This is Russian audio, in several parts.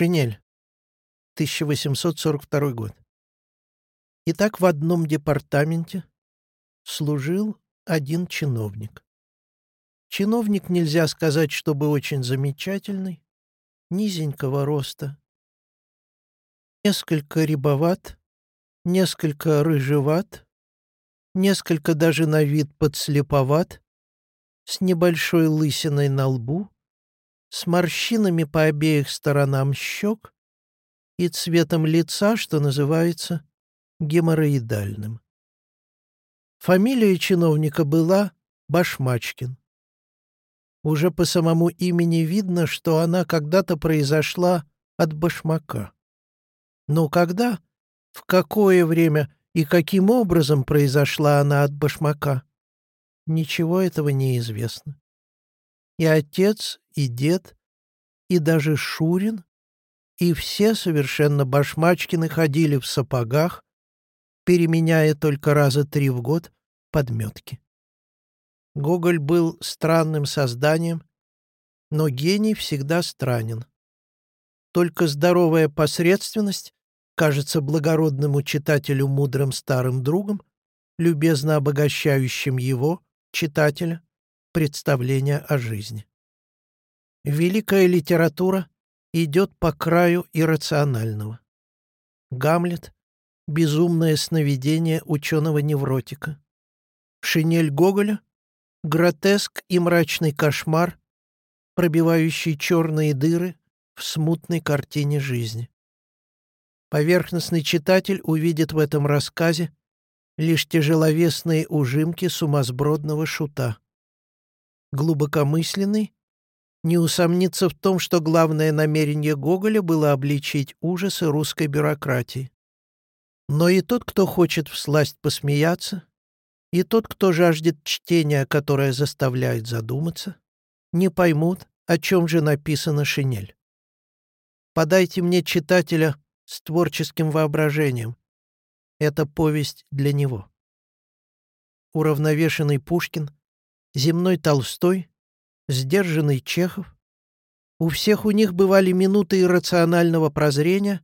Шинель. 1842 год. Итак, в одном департаменте служил один чиновник. Чиновник нельзя сказать, чтобы очень замечательный, низенького роста. Несколько рябоват, несколько рыжеват, несколько даже на вид подслеповат, с небольшой лысиной на лбу, с морщинами по обеих сторонам щек и цветом лица, что называется геморроидальным. Фамилия чиновника была Башмачкин. Уже по самому имени видно, что она когда-то произошла от башмака. Но когда, в какое время и каким образом произошла она от башмака, ничего этого не известно. И отец, и дед, и даже Шурин, и все совершенно башмачкины ходили в сапогах, переменяя только раза три в год подметки. Гоголь был странным созданием, но гений всегда странен. Только здоровая посредственность кажется благородному читателю мудрым старым другом, любезно обогащающим его, читателя, представление о жизни. Великая литература идет по краю иррационального. Гамлет — безумное сновидение ученого-невротика. Шинель Гоголя — гротеск и мрачный кошмар, пробивающий черные дыры в смутной картине жизни. Поверхностный читатель увидит в этом рассказе лишь тяжеловесные ужимки сумасбродного шута. Глубокомысленный не усомнится в том, что главное намерение Гоголя было обличить ужасы русской бюрократии. Но и тот, кто хочет всласть посмеяться, и тот, кто жаждет чтения, которое заставляет задуматься, не поймут, о чем же написана шинель. Подайте мне читателя с творческим воображением. Это повесть для него. Уравновешенный Пушкин, земной Толстой, сдержанный Чехов. У всех у них бывали минуты иррационального прозрения,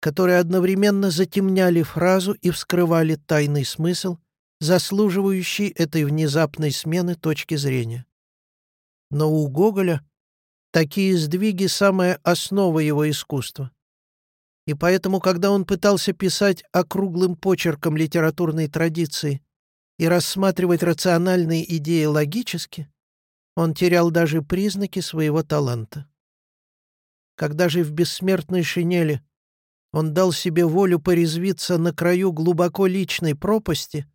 которые одновременно затемняли фразу и вскрывали тайный смысл, заслуживающий этой внезапной смены точки зрения. Но у Гоголя такие сдвиги — самая основа его искусства. И поэтому, когда он пытался писать округлым почерком литературной традиции и рассматривать рациональные идеи логически, он терял даже признаки своего таланта. Когда же в бессмертной шинели он дал себе волю порезвиться на краю глубоко личной пропасти,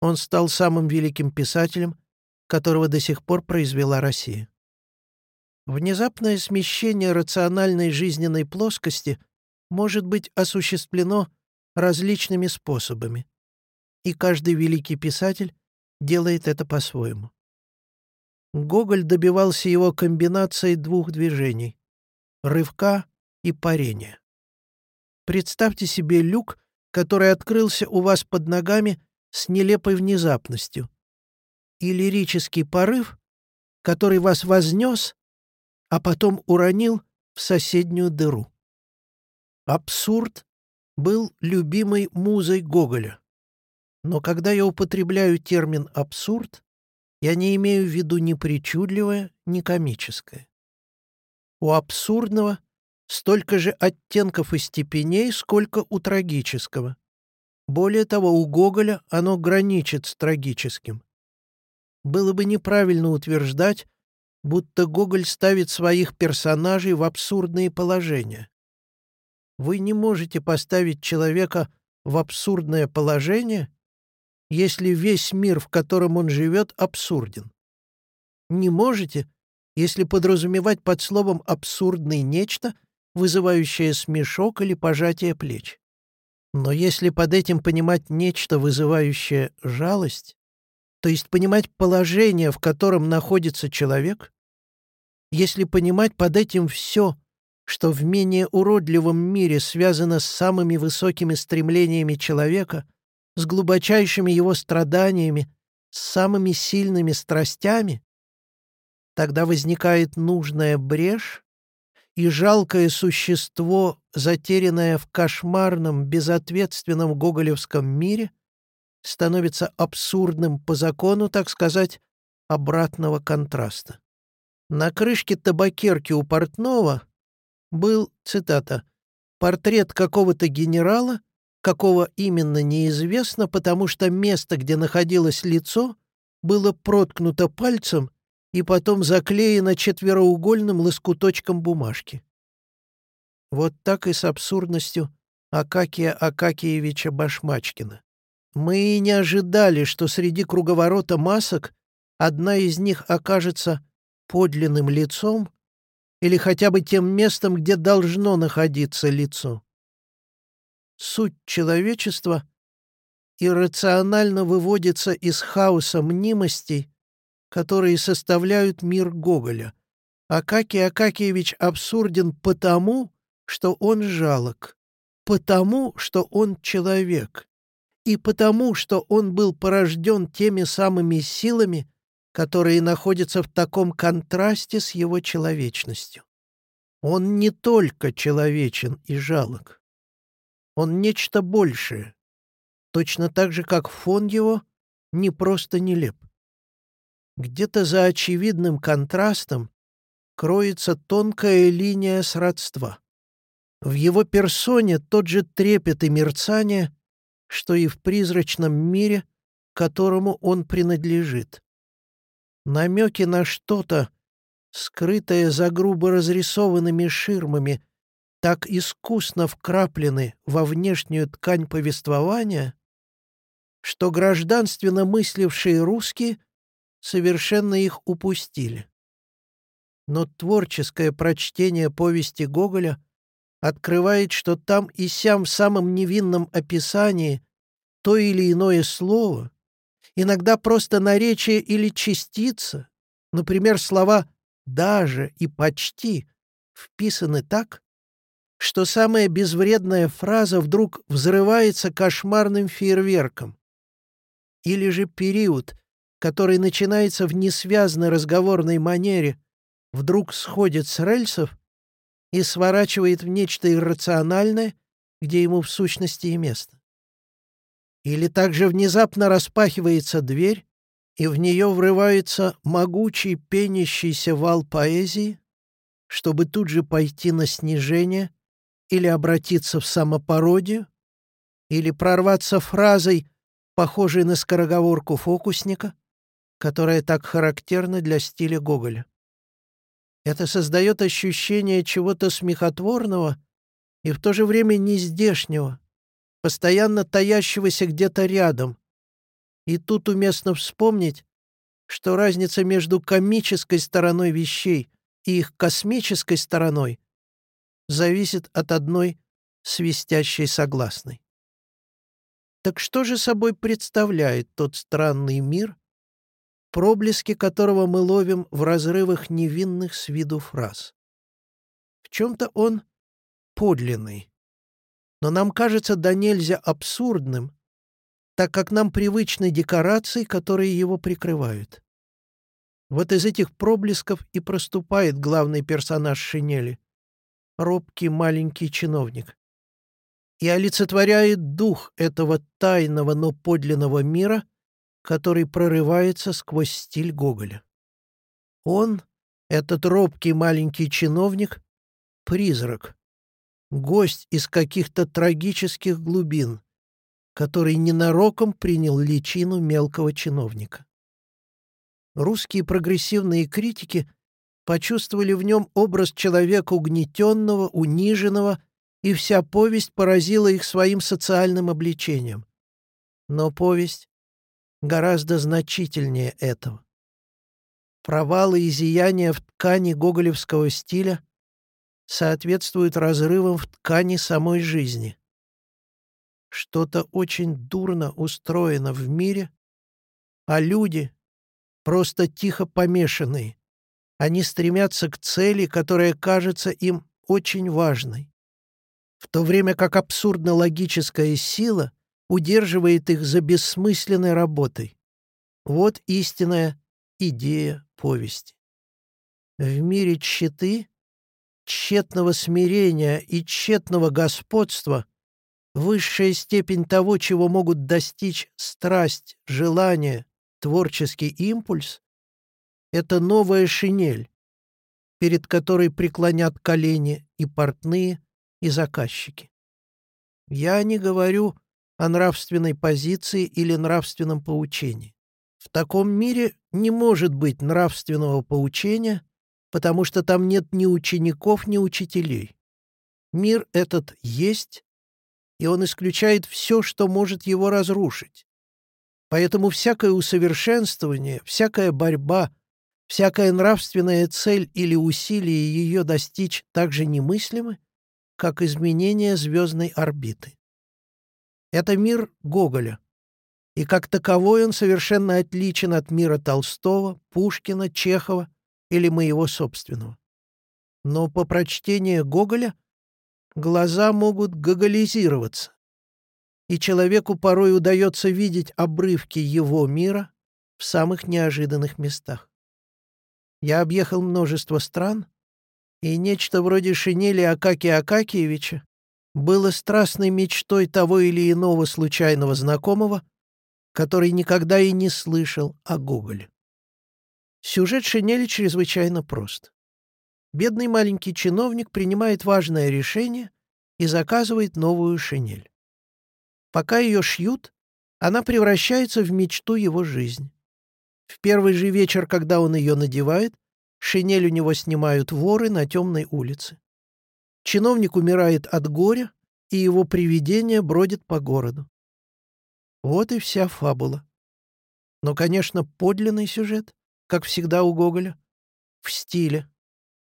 он стал самым великим писателем, которого до сих пор произвела Россия. Внезапное смещение рациональной жизненной плоскости может быть осуществлено различными способами, и каждый великий писатель делает это по-своему. Гоголь добивался его комбинацией двух движений — рывка и парения. Представьте себе люк, который открылся у вас под ногами с нелепой внезапностью, и лирический порыв, который вас вознес, а потом уронил в соседнюю дыру. Абсурд был любимой музой Гоголя. Но когда я употребляю термин «абсурд», я не имею в виду ни причудливое, ни комическое. У абсурдного столько же оттенков и степеней, сколько у трагического. Более того, у Гоголя оно граничит с трагическим. Было бы неправильно утверждать, будто Гоголь ставит своих персонажей в абсурдные положения. Вы не можете поставить человека в абсурдное положение, если весь мир, в котором он живет, абсурден? Не можете, если подразумевать под словом «абсурдный» нечто, вызывающее смешок или пожатие плеч. Но если под этим понимать нечто, вызывающее жалость, то есть понимать положение, в котором находится человек, если понимать под этим все, что в менее уродливом мире связано с самыми высокими стремлениями человека, с глубочайшими его страданиями, с самыми сильными страстями, тогда возникает нужная брешь, и жалкое существо, затерянное в кошмарном, безответственном гоголевском мире, становится абсурдным по закону, так сказать, обратного контраста. На крышке табакерки у портного был, цитата, «портрет какого-то генерала, какого именно неизвестно, потому что место, где находилось лицо, было проткнуто пальцем и потом заклеено четвероугольным лоскуточком бумажки. Вот так и с абсурдностью Акакия Акакиевича Башмачкина. Мы и не ожидали, что среди круговорота масок одна из них окажется подлинным лицом или хотя бы тем местом, где должно находиться лицо. Суть человечества иррационально выводится из хаоса мнимостей, которые составляют мир Гоголя. Акакий Акакиевич абсурден потому, что он жалок, потому, что он человек, и потому, что он был порожден теми самыми силами, которые находятся в таком контрасте с его человечностью. Он не только человечен и жалок. Он нечто большее, точно так же, как фон его не просто нелеп. Где-то за очевидным контрастом кроется тонкая линия сродства. В его персоне тот же трепет и мерцание, что и в призрачном мире, которому он принадлежит. Намеки на что-то, скрытое за грубо разрисованными ширмами, так искусно вкраплены во внешнюю ткань повествования, что гражданственно мыслившие русские совершенно их упустили. Но творческое прочтение повести Гоголя открывает, что там и сям в самом невинном описании то или иное слово, иногда просто наречие или частица, например, слова «даже» и «почти», вписаны так, что самая безвредная фраза вдруг взрывается кошмарным фейерверком. Или же период, который начинается в несвязной разговорной манере, вдруг сходит с рельсов и сворачивает в нечто иррациональное, где ему в сущности и место. Или также внезапно распахивается дверь, и в нее врывается могучий пенящийся вал поэзии, чтобы тут же пойти на снижение или обратиться в самопародию, или прорваться фразой, похожей на скороговорку фокусника, которая так характерна для стиля Гоголя. Это создает ощущение чего-то смехотворного и в то же время нездешнего, постоянно таящегося где-то рядом. И тут уместно вспомнить, что разница между комической стороной вещей и их космической стороной зависит от одной свистящей согласной. Так что же собой представляет тот странный мир, проблески которого мы ловим в разрывах невинных с виду фраз. В чем-то он подлинный, но нам кажется до нельзя абсурдным, так как нам привычны декорации, которые его прикрывают. Вот из этих проблесков и проступает главный персонаж шинели — робкий маленький чиновник. И олицетворяет дух этого тайного, но подлинного мира — который прорывается сквозь стиль Гоголя. Он, этот робкий маленький чиновник, призрак, гость из каких-то трагических глубин, который ненароком принял личину мелкого чиновника. Русские прогрессивные критики почувствовали в нем образ человека угнетенного, униженного, и вся повесть поразила их своим социальным обличением. Но повесть гораздо значительнее этого. Провалы и зияния в ткани гоголевского стиля соответствуют разрывам в ткани самой жизни. Что-то очень дурно устроено в мире, а люди просто тихо помешанные. Они стремятся к цели, которая кажется им очень важной. В то время как абсурдно-логическая сила — удерживает их за бессмысленной работой. Вот истинная идея повести. В мире тщеты тщетного смирения и тщетного господства высшая степень того, чего могут достичь страсть, желание, творческий импульс, это новая шинель, перед которой преклонят колени и портные, и заказчики. Я не говорю о нравственной позиции или нравственном поучении. В таком мире не может быть нравственного поучения, потому что там нет ни учеников, ни учителей. Мир этот есть, и он исключает все, что может его разрушить. Поэтому всякое усовершенствование, всякая борьба, всякая нравственная цель или усилие ее достичь так же немыслимы, как изменение звездной орбиты. Это мир Гоголя, и как таковой он совершенно отличен от мира Толстого, Пушкина, Чехова или моего собственного. Но по прочтении Гоголя глаза могут гоголизироваться, и человеку порой удается видеть обрывки его мира в самых неожиданных местах. Я объехал множество стран, и нечто вроде шинели Акакия Акакиевича было страстной мечтой того или иного случайного знакомого, который никогда и не слышал о Гоголе. Сюжет шинели чрезвычайно прост. Бедный маленький чиновник принимает важное решение и заказывает новую шинель. Пока ее шьют, она превращается в мечту его жизни. В первый же вечер, когда он ее надевает, шинель у него снимают воры на темной улице. Чиновник умирает от горя, и его привидение бродит по городу. Вот и вся фабула. Но, конечно, подлинный сюжет, как всегда у Гоголя, в стиле,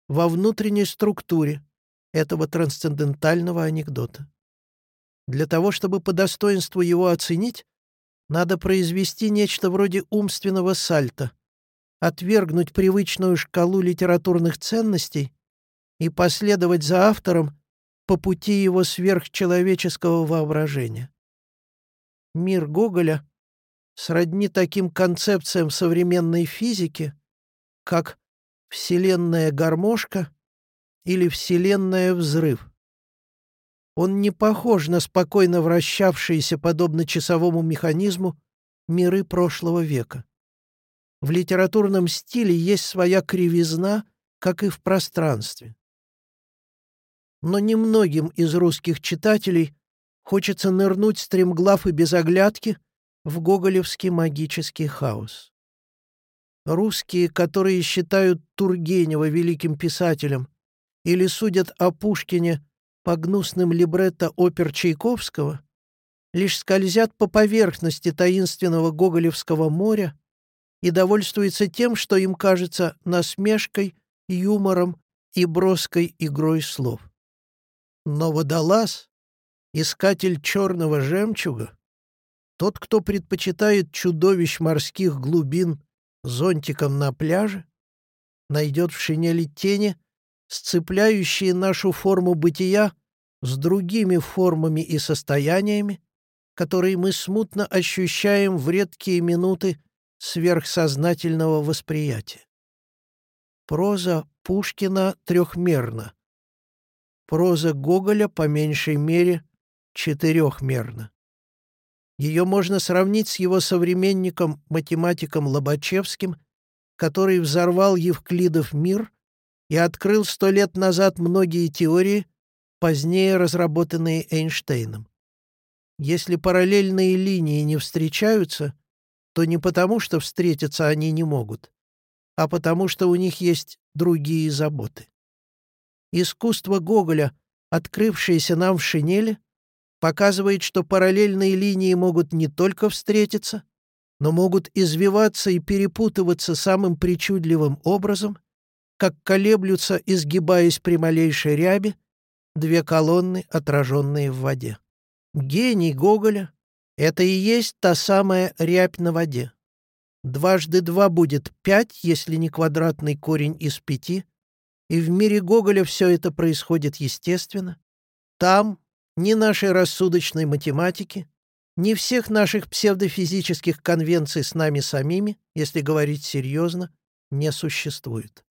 во внутренней структуре этого трансцендентального анекдота. Для того, чтобы по достоинству его оценить, надо произвести нечто вроде умственного сальта, отвергнуть привычную шкалу литературных ценностей и последовать за автором по пути его сверхчеловеческого воображения. Мир Гоголя сродни таким концепциям современной физики, как «вселенная гармошка» или «вселенная взрыв». Он не похож на спокойно вращавшиеся, подобно часовому механизму, миры прошлого века. В литературном стиле есть своя кривизна, как и в пространстве. Но немногим из русских читателей хочется нырнуть стремглав и без оглядки в гоголевский магический хаос. Русские, которые считают Тургенева великим писателем или судят о Пушкине по гнусным либретто опер Чайковского, лишь скользят по поверхности таинственного гоголевского моря и довольствуются тем, что им кажется насмешкой, юмором и броской игрой слов. Но водолаз, искатель черного жемчуга, тот, кто предпочитает чудовищ морских глубин зонтиком на пляже, найдет в шинели тени, сцепляющие нашу форму бытия с другими формами и состояниями, которые мы смутно ощущаем в редкие минуты сверхсознательного восприятия. Проза Пушкина трехмерна. Проза Гоголя, по меньшей мере, четырехмерна. Ее можно сравнить с его современником, математиком Лобачевским, который взорвал Евклидов мир и открыл сто лет назад многие теории, позднее разработанные Эйнштейном. Если параллельные линии не встречаются, то не потому, что встретиться они не могут, а потому, что у них есть другие заботы. Искусство Гоголя, открывшееся нам в шинели, показывает, что параллельные линии могут не только встретиться, но могут извиваться и перепутываться самым причудливым образом, как колеблются, изгибаясь при малейшей ряби, две колонны, отраженные в воде. Гений Гоголя — это и есть та самая рябь на воде. Дважды два будет пять, если не квадратный корень из пяти, и в мире Гоголя все это происходит естественно. Там ни нашей рассудочной математики, ни всех наших псевдофизических конвенций с нами самими, если говорить серьезно, не существует.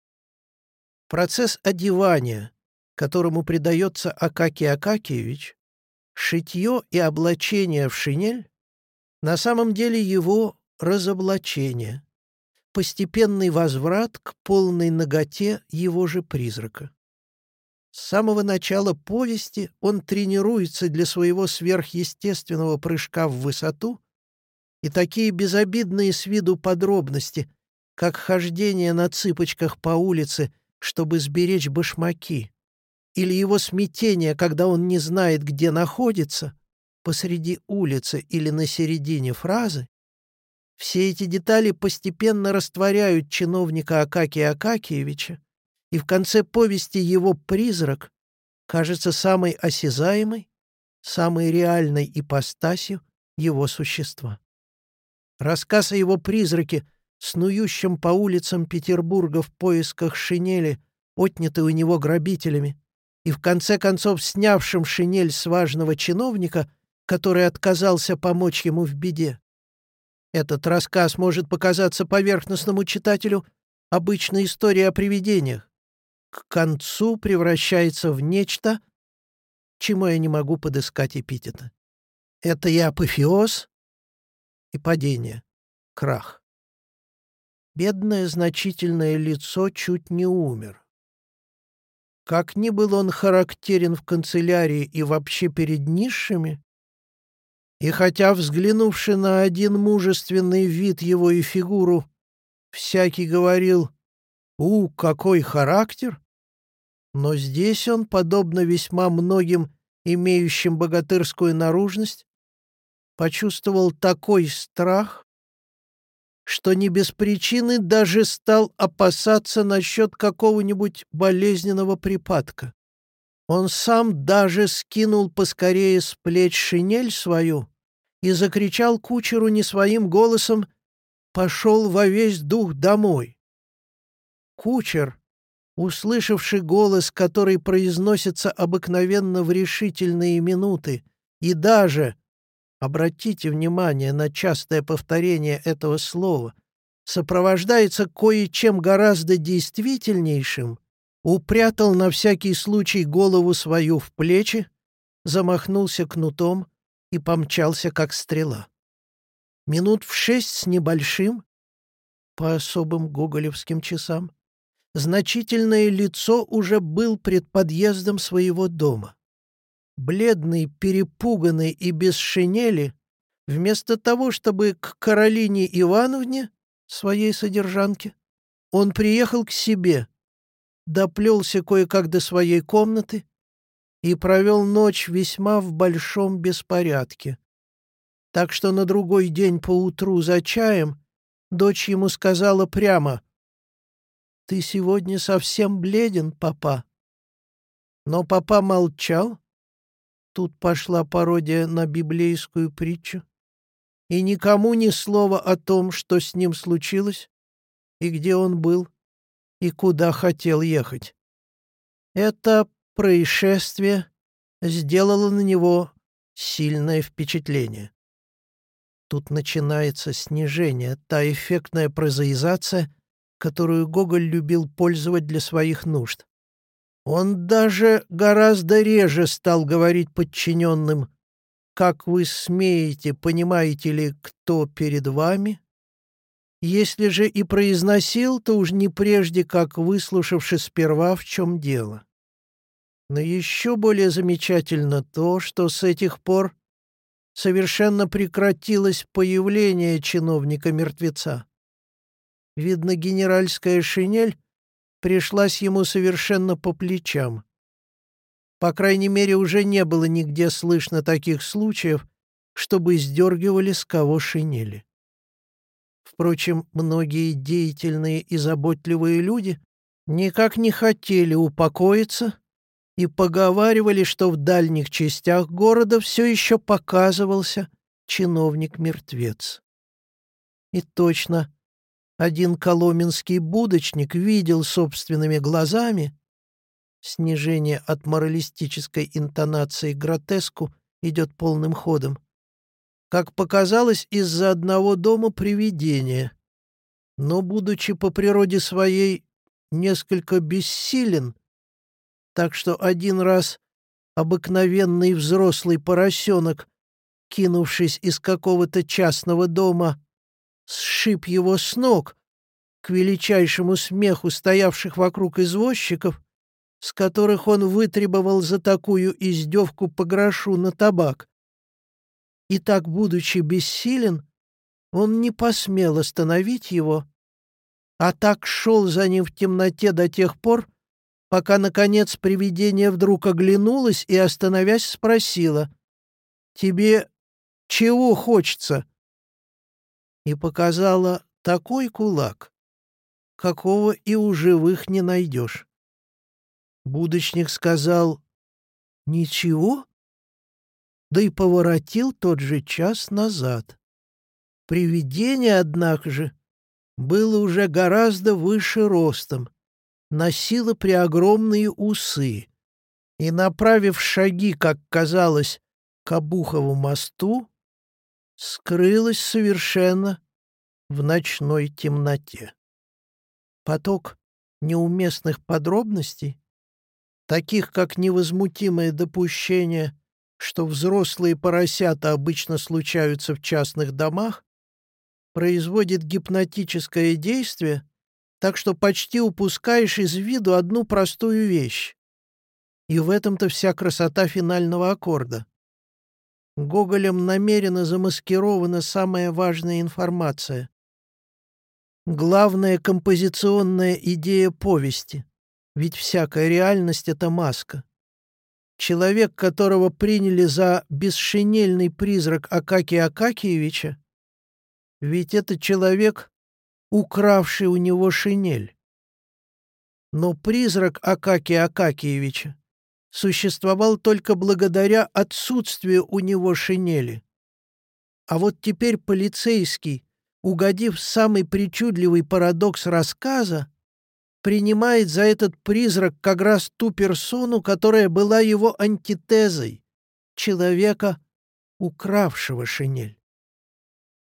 Процесс одевания, которому предается Акакий Акакиевич, шитье и облачение в шинель на самом деле его разоблачение, постепенный возврат к полной ноготе его же призрака. С самого начала повести он тренируется для своего сверхъестественного прыжка в высоту, и такие безобидные с виду подробности, как хождение на цыпочках по улице, чтобы сберечь башмаки, или его смятение, когда он не знает, где находится, посреди улицы или на середине фразы, все эти детали постепенно растворяют чиновника Акакия Акакиевича, и в конце повести его призрак кажется самой осязаемой, самой реальной ипостасью его существа. Рассказ о его призраке, снующем по улицам Петербурга в поисках шинели, отнятой у него грабителями, и в конце концов снявшим шинель с важного чиновника, который отказался помочь ему в беде. Этот рассказ может показаться поверхностному читателю обычной историей о привидениях. К концу превращается в нечто, чему я не могу подыскать эпитета. Это и апофеоз, и падение, крах. Бедное значительное лицо чуть не умер. Как ни был он характерен в канцелярии и вообще перед низшими, и хотя, взглянувши на один мужественный вид его и фигуру, всякий говорил «У, какой характер!», но здесь он, подобно весьма многим имеющим богатырскую наружность, почувствовал такой страх, что не без причины даже стал опасаться насчет какого-нибудь болезненного припадка. Он сам даже скинул поскорее с плеч шинель свою и закричал кучеру не своим голосом «Пошел во весь дух домой». Кучер, услышавший голос, который произносится обыкновенно в решительные минуты, и даже, обратите внимание на частое повторение этого слова, сопровождается кое-чем гораздо действительнейшим, упрятал на всякий случай голову свою в плечи, замахнулся кнутом и помчался, как стрела. Минут в шесть с небольшим, по особым гоголевским часам, значительное лицо уже был пред подъездом своего дома. Бледный, перепуганный и без шинели, вместо того, чтобы к Каролине Ивановне, своей содержанке, он приехал к себе, доплелся кое-как до своей комнаты и провел ночь весьма в большом беспорядке. Так что на другой день поутру за чаем дочь ему сказала прямо «Ты сегодня совсем бледен, папа». Но папа молчал. Тут пошла пародия на библейскую притчу. И никому ни слова о том, что с ним случилось, и где он был, и куда хотел ехать. Это происшествие сделало на него сильное впечатление. Тут начинается снижение, та эффектная прозаизация, которую Гоголь любил пользовать для своих нужд. Он даже гораздо реже стал говорить подчиненным «Как вы смеете, понимаете ли, кто перед вами?» Если же и произносил, то уж не прежде, как выслушавши сперва, в чем дело. Но еще более замечательно то, что с этих пор совершенно прекратилось появление чиновника-мертвеца. Видно, генеральская шинель пришлась ему совершенно по плечам. По крайней мере, уже не было нигде слышно таких случаев, чтобы сдергивали с кого шинели. Впрочем, многие деятельные и заботливые люди никак не хотели упокоиться и поговаривали, что в дальних частях города все еще показывался чиновник-мертвец. И точно, один коломенский будочник видел собственными глазами снижение от моралистической интонации гротеску идет полным ходом как показалось, из-за одного дома привидения. Но, будучи по природе своей несколько бессилен, Так что один раз обыкновенный взрослый поросенок, кинувшись из какого-то частного дома, сшиб его с ног, к величайшему смеху стоявших вокруг извозчиков, с которых он вытребовал за такую издевку по грошу на табак. И так, будучи бессилен, он не посмел остановить его, а так шел за ним в темноте до тех пор, пока, наконец, привидение вдруг оглянулось и, остановясь, спросила, «Тебе чего хочется?» И показала такой кулак, какого и у живых не найдешь. Будочник сказал «Ничего?» Да и поворотил тот же час назад. Привидение, однако же, было уже гораздо выше ростом, носило преогромные усы и, направив шаги, как казалось, к Обухову мосту, скрылось совершенно в ночной темноте. Поток неуместных подробностей таких как невозмутимое допущение, что взрослые поросята обычно случаются в частных домах, производит гипнотическое действие, так что почти упускаешь из виду одну простую вещь. И в этом-то вся красота финального аккорда. Гоголем намеренно замаскирована самая важная информация. Главная композиционная идея повести — ведь всякая реальность — это маска. Человек, которого приняли за бесшинельный призрак Акакия Акакиевича, ведь это человек, укравший у него шинель. Но призрак Акакия Акакиевича существовал только благодаря отсутствию у него шинели. А вот теперь полицейский, угодив в самый причудливый парадокс рассказа, принимает за этот призрак как раз ту персону, которая была его антитезой — человека, укравшего шинель.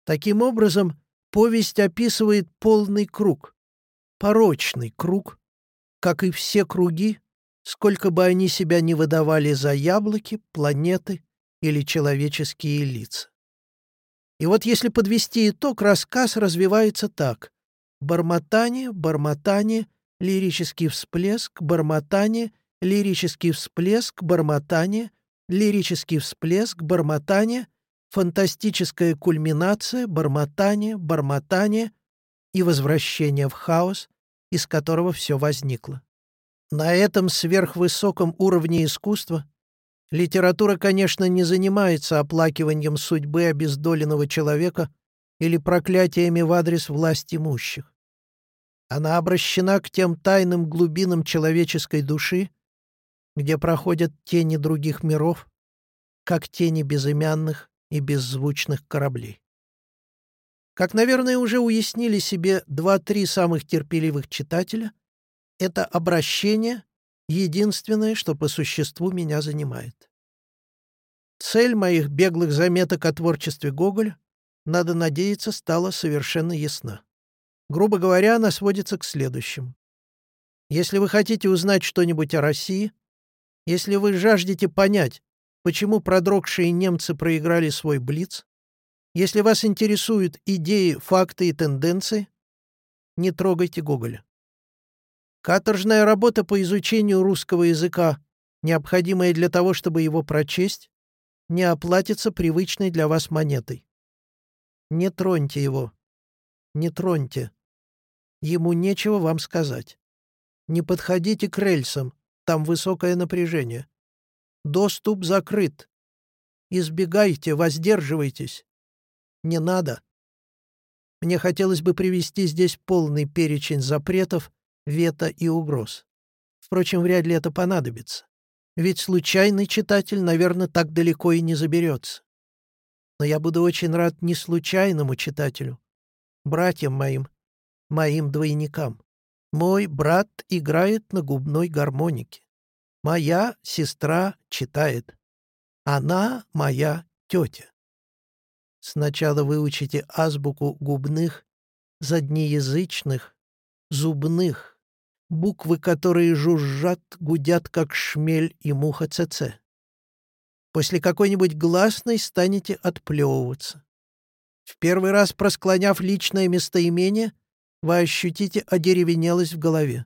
Таким образом, повесть описывает полный круг, порочный круг, как и все круги, сколько бы они себя ни выдавали за яблоки, планеты или человеческие лица. И вот если подвести итог, рассказ развивается так. Бормотание, бормотание — лирический всплеск, бормотание, лирический всплеск, бормотание, лирический всплеск, бормотание, фантастическая кульминация, бормотание, бормотание и возвращение в хаос, из которого все возникло. На этом сверхвысоком уровне искусства литература, конечно, не занимается оплакиванием судьбы обездоленного человека или проклятиями в адрес власть имущих. Она обращена к тем тайным глубинам человеческой души, где проходят тени других миров, как тени безымянных и беззвучных кораблей. Как, наверное, уже уяснили себе два-три самых терпеливых читателя, это обращение — единственное, что по существу меня занимает. Цель моих беглых заметок о творчестве Гоголя, надо надеяться, стала совершенно ясна. Грубо говоря, она сводится к следующему. Если вы хотите узнать что-нибудь о России, если вы жаждете понять, почему продрогшие немцы проиграли свой Блиц, если вас интересуют идеи, факты и тенденции, не трогайте Гоголя. Каторжная работа по изучению русского языка, необходимая для того, чтобы его прочесть, не оплатится привычной для вас монетой. Не троньте его. Не троньте. Ему нечего вам сказать. Не подходите к рельсам, там высокое напряжение. Доступ закрыт. Избегайте, воздерживайтесь. Не надо. Мне хотелось бы привести здесь полный перечень запретов, вето и угроз. Впрочем, вряд ли это понадобится. Ведь случайный читатель, наверное, так далеко и не заберется. Но я буду очень рад не случайному читателю, братьям моим, моим двойникам. Мой брат играет на губной гармонике. Моя сестра читает. Она моя тетя. Сначала выучите азбуку губных, заднеязычных, зубных, буквы, которые жужжат, гудят, как шмель и муха ЦЦ. После какой-нибудь гласной станете отплевываться. В первый раз просклоняв личное местоимение, вы ощутите одеревенелость в голове.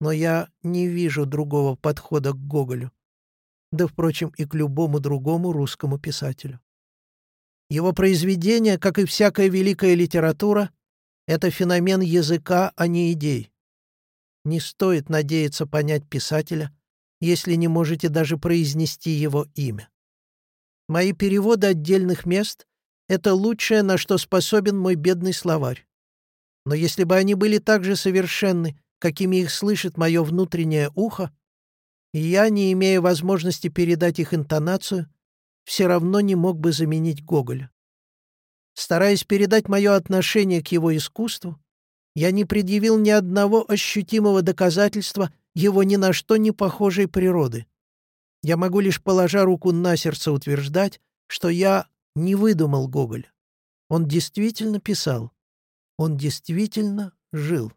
Но я не вижу другого подхода к Гоголю, да, впрочем, и к любому другому русскому писателю. Его произведения, как и всякая великая литература, это феномен языка, а не идей. Не стоит надеяться понять писателя, если не можете даже произнести его имя. Мои переводы отдельных мест — это лучшее, на что способен мой бедный словарь. Но если бы они были так же совершенны, какими их слышит мое внутреннее ухо, и я, не имея возможности передать их интонацию, все равно не мог бы заменить Гоголя. Стараясь передать мое отношение к его искусству, я не предъявил ни одного ощутимого доказательства его ни на что не похожей природы. Я могу лишь, положа руку на сердце, утверждать, что я не выдумал Гоголя. Он действительно писал. Он действительно жил.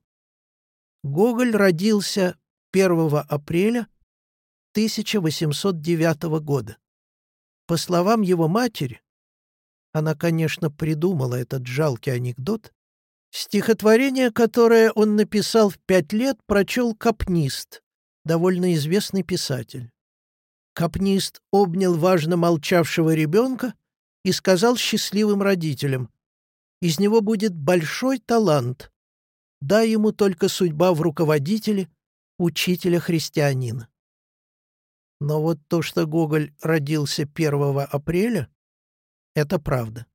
Гоголь родился 1 апреля 1809 года. По словам его матери, она, конечно, придумала этот жалкий анекдот, стихотворение, которое он написал в пять лет, прочел Капнист, довольно известный писатель. Капнист обнял важно молчавшего ребенка и сказал счастливым родителям, «Из него будет большой талант, дай ему только судьба в руководителе, учителя-христианина». Но вот то, что Гоголь родился 1 апреля, это правда.